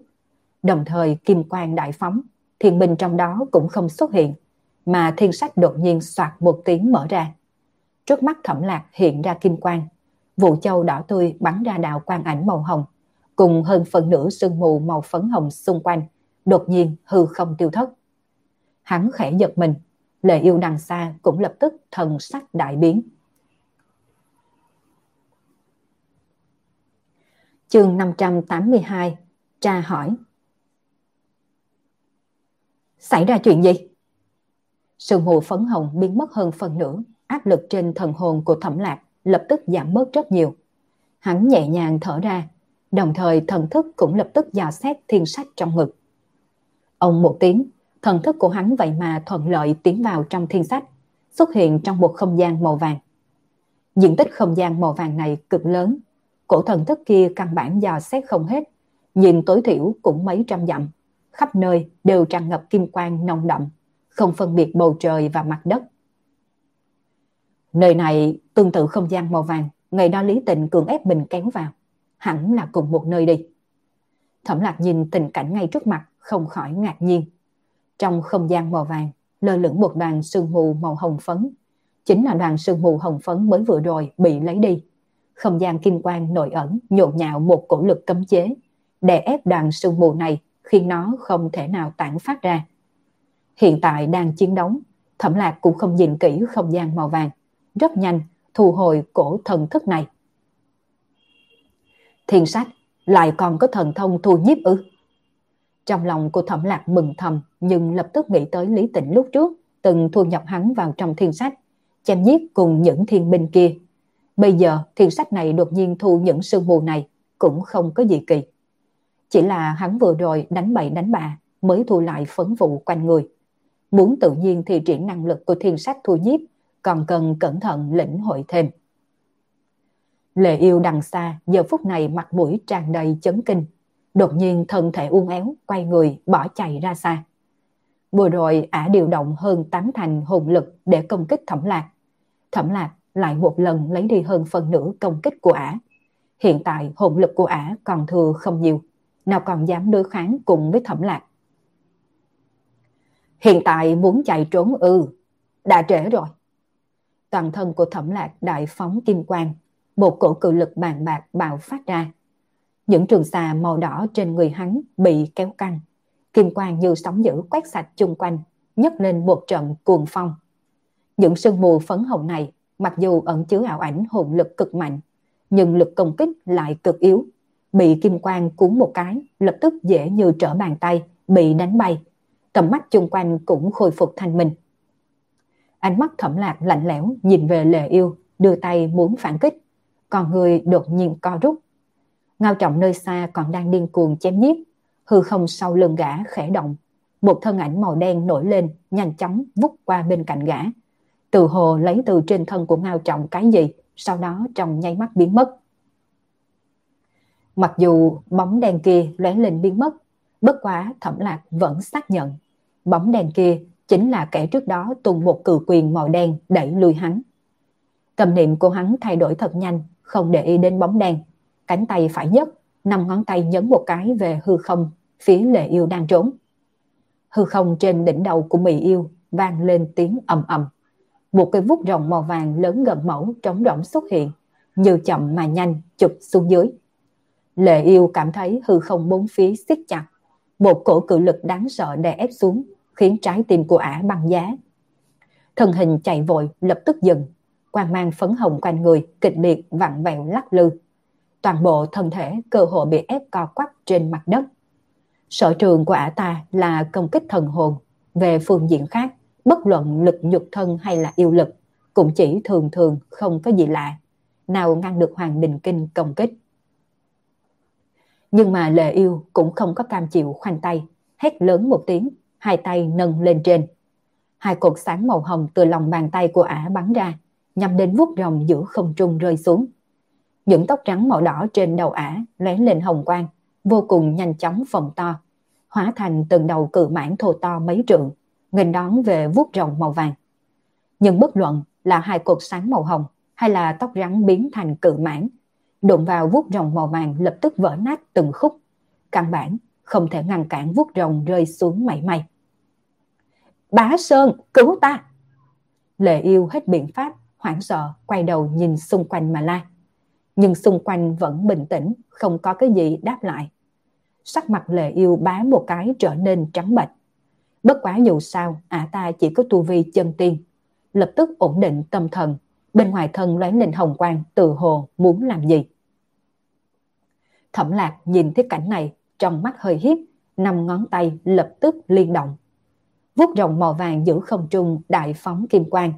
Đồng thời kim quang đại phóng, thiên binh trong đó cũng không xuất hiện, mà thiên sách đột nhiên soạt một tiếng mở ra. Trước mắt thẩm lạc hiện ra kim quang, vụ châu đỏ tươi bắn ra đạo quang ảnh màu hồng, cùng hơn phần nửa sương mù màu phấn hồng xung quanh, đột nhiên hư không tiêu thất. Hắn khẽ giật mình, lệ yêu đằng xa cũng lập tức thần sắc đại biến. Chương 582 Tra hỏi Xảy ra chuyện gì? Sự mù phấn hồng biến mất hơn phần nửa, áp lực trên thần hồn của thẩm lạc lập tức giảm bớt rất nhiều. Hắn nhẹ nhàng thở ra, đồng thời thần thức cũng lập tức dò xét thiên sách trong ngực. Ông một tiếng, thần thức của hắn vậy mà thuận lợi tiến vào trong thiên sách, xuất hiện trong một không gian màu vàng. Diện tích không gian màu vàng này cực lớn, cổ thần thức kia căn bản dò xét không hết, nhìn tối thiểu cũng mấy trăm dặm, khắp nơi đều tràn ngập kim quang nồng đậm, không phân biệt bầu trời và mặt đất. Nơi này tương tự không gian màu vàng, ngày đó Lý Tịnh cường ép mình kéo vào, hẳn là cùng một nơi đi. Thẩm lạc nhìn tình cảnh ngay trước mặt, không khỏi ngạc nhiên. Trong không gian màu vàng, lơ lửng một đoàn sương mù màu hồng phấn. Chính là đoàn sương mù hồng phấn mới vừa rồi bị lấy đi. Không gian kim quang nổi ẩn nhộn nhạo một cổ lực cấm chế, để ép đoàn sương mù này khiến nó không thể nào tản phát ra. Hiện tại đang chiến đấu, thẩm lạc cũng không nhìn kỹ không gian màu vàng. Rất nhanh, thu hồi cổ thần thức này. Thiên sách, lại còn có thần thông thu nhiếp ư? Trong lòng của thẩm lạc mừng thầm nhưng lập tức nghĩ tới Lý Tịnh lúc trước từng thu nhập hắn vào trong thiên sách, chém giết cùng những thiên binh kia. Bây giờ thiên sách này đột nhiên thu những sương mù này cũng không có gì kỳ. Chỉ là hắn vừa rồi đánh bậy đánh bạ mới thu lại phấn vụ quanh người. Muốn tự nhiên thì triển năng lực của thiên sách thu nhiếp còn cần cẩn thận lĩnh hội thêm. Lệ yêu đằng xa giờ phút này mặt mũi tràn đầy chấn kinh đột nhiên thân thể uốn éo, quay người, bỏ chạy ra xa. Vừa rồi ả điều động hơn tám thành hồn lực để công kích thẩm lạc. Thẩm lạc lại một lần lấy đi hơn phần nửa công kích của ả. Hiện tại hồn lực của ả còn thừa không nhiều, nào còn dám đối kháng cùng với thẩm lạc. Hiện tại muốn chạy trốn ư, đã trễ rồi. Toàn thân của thẩm lạc đại phóng kim quang, một cổ cự lực bàn bạc bạo phát ra những trường xà màu đỏ trên người hắn bị kéo căng. Kim quang như sóng dữ quét sạch chung quanh, nhấc lên một trận cuồng phong. Những sương mù phấn hồng này, mặc dù ẩn chứa ảo ảnh hồn lực cực mạnh, nhưng lực công kích lại cực yếu. Bị kim quang cuốn một cái, lập tức dễ như trở bàn tay, bị đánh bay. Tầm mắt chung quanh cũng khôi phục thanh minh. Ánh mắt thẩm lạc lạnh lẽo nhìn về lệ yêu, đưa tay muốn phản kích. Còn người đột nhiên co rút, Ngao trọng nơi xa còn đang điên cuồng chém giết, hư không sau lưng gã khẽ động. Một thân ảnh màu đen nổi lên, nhanh chóng vút qua bên cạnh gã. Từ hồ lấy từ trên thân của Ngao trọng cái gì, sau đó trong nháy mắt biến mất. Mặc dù bóng đèn kia lóe lên biến mất, bất quá thẩm lạc vẫn xác nhận. Bóng đèn kia chính là kẻ trước đó tung một cử quyền màu đen đẩy lùi hắn. Tâm niệm của hắn thay đổi thật nhanh, không để ý đến bóng đèn cánh tay phải nhất, năm ngón tay nhấn một cái về hư không, phía lệ yêu đang trốn. Hư không trên đỉnh đầu của mị yêu vang lên tiếng ầm ầm. Một cái vút rồng màu vàng lớn gần mẫu trống rỗng xuất hiện, như chậm mà nhanh chụp xuống dưới. Lệ yêu cảm thấy hư không bốn phía siết chặt, một cổ cự lực đáng sợ đè ép xuống, khiến trái tim của ả băng giá. Thân hình chạy vội lập tức dừng, quang mang phấn hồng quanh người kịch liệt vặn vẹo lắc lư toàn bộ thân thể cơ hội bị ép co quắp trên mặt đất. Sở trường của ả ta là công kích thần hồn, về phương diện khác, bất luận lực nhục thân hay là yêu lực, cũng chỉ thường thường không có gì lạ, nào ngăn được Hoàng Đình Kinh công kích. Nhưng mà lệ yêu cũng không có cam chịu khoanh tay, hét lớn một tiếng, hai tay nâng lên trên. Hai cột sáng màu hồng từ lòng bàn tay của ả bắn ra, nhằm đến vuốt rồng giữa không trung rơi xuống. Những tóc trắng màu đỏ trên đầu ả lóe lên hồng quang, vô cùng nhanh chóng phồng to, hóa thành từng đầu cự mãn thô to mấy trượng, nghênh đón về vuốt rồng màu vàng. Nhưng bất luận là hai cột sáng màu hồng hay là tóc rắn biến thành cự mãn, đụng vào vuốt rồng màu vàng lập tức vỡ nát từng khúc. Căn bản không thể ngăn cản vuốt rồng rơi xuống mảy may. Bá Sơn, cứu ta! Lệ yêu hết biện pháp, hoảng sợ, quay đầu nhìn xung quanh mà la. Nhưng xung quanh vẫn bình tĩnh, không có cái gì đáp lại. Sắc mặt lệ yêu bá một cái trở nên trắng bệch. Bất quá dù sao, ả ta chỉ có tu vi chân tiên. Lập tức ổn định tâm thần, bên ngoài thân lóe lên hồng quang từ hồ muốn làm gì. Thẩm lạc nhìn thấy cảnh này, trong mắt hơi hiếp, năm ngón tay lập tức liên động. Vuốt rồng màu vàng giữ không trung đại phóng kim quang,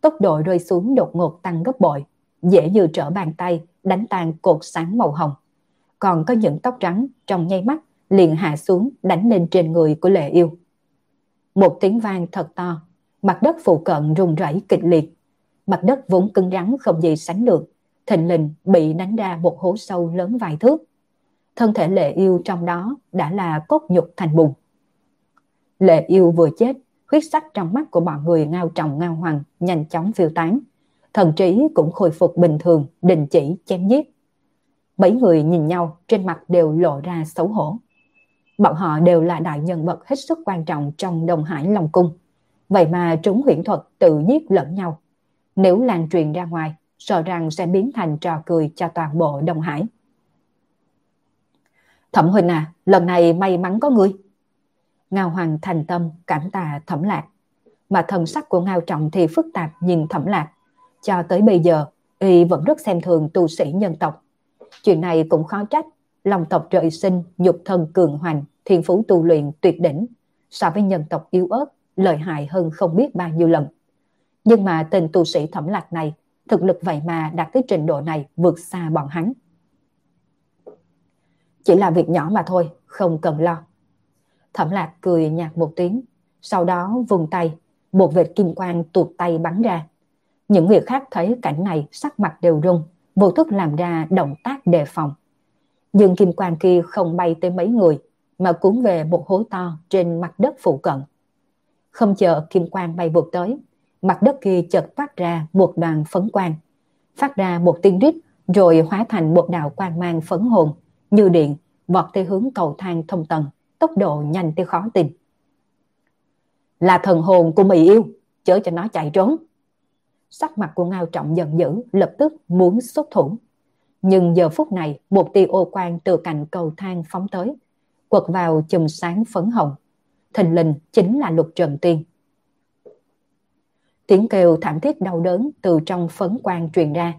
tốc độ rơi xuống đột ngột tăng gấp bội, dễ như trở bàn tay đánh tan cột sáng màu hồng. Còn có những tóc trắng trong nháy mắt liền hạ xuống đánh lên trên người của lệ yêu. Một tiếng vang thật to, mặt đất phụ cận rung rẩy kịch liệt. Mặt đất vốn cứng rắn không gì sánh được, thình lình bị đánh ra một hố sâu lớn vài thước. Thân thể lệ yêu trong đó đã là cốt nhục thành bùn. Lệ yêu vừa chết, huyết sắc trong mắt của mọi người ngao trọng ngao hoàng nhanh chóng phiêu tán. Thần trí cũng khôi phục bình thường, đình chỉ chém giết. Bảy người nhìn nhau trên mặt đều lộ ra xấu hổ. Bọn họ đều là đại nhân vật hết sức quan trọng trong Đông Hải Long Cung. Vậy mà chúng huyễn thuật tự giết lẫn nhau. Nếu lan truyền ra ngoài, sợ rằng sẽ biến thành trò cười cho toàn bộ Đông Hải. Thẩm Huỳnh à, lần này may mắn có ngươi. Ngao Hoàng thành tâm cảm tạ thẩm lạc. Mà thần sắc của Ngao Trọng thì phức tạp nhìn thẩm lạc. Cho tới bây giờ, y vẫn rất xem thường tu sĩ nhân tộc. Chuyện này cũng khó trách. Lòng tộc trời sinh, nhục thân cường hoành, thiên phú tu luyện tuyệt đỉnh. So với nhân tộc yếu ớt, lợi hại hơn không biết bao nhiêu lần. Nhưng mà tên tu sĩ thẩm lạc này, thực lực vậy mà đạt tới trình độ này vượt xa bọn hắn. Chỉ là việc nhỏ mà thôi, không cần lo. Thẩm lạc cười nhạt một tiếng, sau đó vùng tay, một vệt kim quang tuột tay bắn ra. Những người khác thấy cảnh này sắc mặt đều rung, vô thức làm ra động tác đề phòng. Nhưng kim quang kia không bay tới mấy người, mà cuốn về một hố to trên mặt đất phụ cận. Không chờ kim quang bay vượt tới, mặt đất kia chợt phát ra một đoàn phấn quang, phát ra một tiếng rít rồi hóa thành một đạo quang mang phấn hồn, như điện, vọt theo hướng cầu thang thông tầng tốc độ nhanh tới khó tin. Là thần hồn của mị yêu, chớ cho nó chạy trốn. Sắc mặt của Ngao Trọng giận dữ, lập tức muốn xuất thủ. Nhưng giờ phút này, một tia ô quang từ cạnh cầu thang phóng tới, quật vào chùm sáng phấn hồng. Thình lình chính là lục trần tiên. Tiếng kêu thảm thiết đau đớn từ trong phấn quang truyền ra.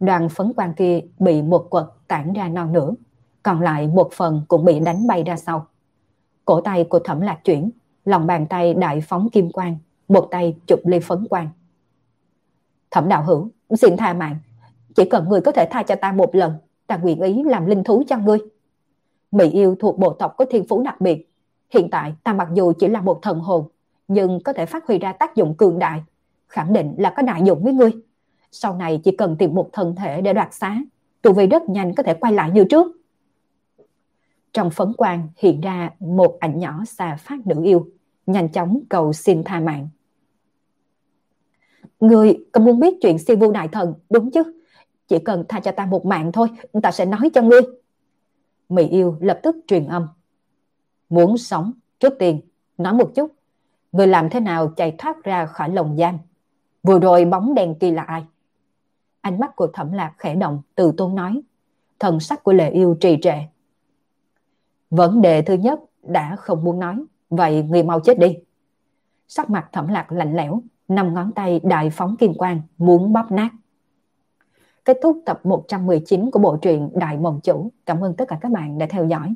Đoàn phấn quang kia bị một quật tản ra non nửa, còn lại một phần cũng bị đánh bay ra sau. Cổ tay của thẩm lạc chuyển, lòng bàn tay đại phóng kim quang, một tay chụp ly phấn quang. Thẩm đạo hữu, xin tha mạng, chỉ cần người có thể tha cho ta một lần, ta nguyện ý làm linh thú cho ngươi. Mỹ yêu thuộc bộ tộc có thiên phú đặc biệt. Hiện tại ta mặc dù chỉ là một thần hồn, nhưng có thể phát huy ra tác dụng cường đại, khẳng định là có đại dụng với ngươi. Sau này chỉ cần tìm một thân thể để đoạt xá, tụ vi rất nhanh có thể quay lại như trước. Trong phấn quang hiện ra một ảnh nhỏ xà phát nữ yêu, nhanh chóng cầu xin tha mạng. Người có muốn biết chuyện si vu đại thần, đúng chứ? Chỉ cần tha cho ta một mạng thôi, ta sẽ nói cho ngươi. Mỹ yêu lập tức truyền âm. Muốn sống, trước tiên, nói một chút. Người làm thế nào chạy thoát ra khỏi lồng giam? Vừa rồi bóng đèn kia là ai? Ánh mắt của thẩm lạc khẽ động, từ tôn nói. Thần sắc của lệ yêu trì trệ. Vấn đề thứ nhất đã không muốn nói, vậy người mau chết đi. Sắc mặt thẩm lạc lạnh lẽo, năm ngón tay đại phóng kim quang, muốn bóp nát. Kết thúc tập 119 của bộ truyện Đại Mộng Chủ. Cảm ơn tất cả các bạn đã theo dõi.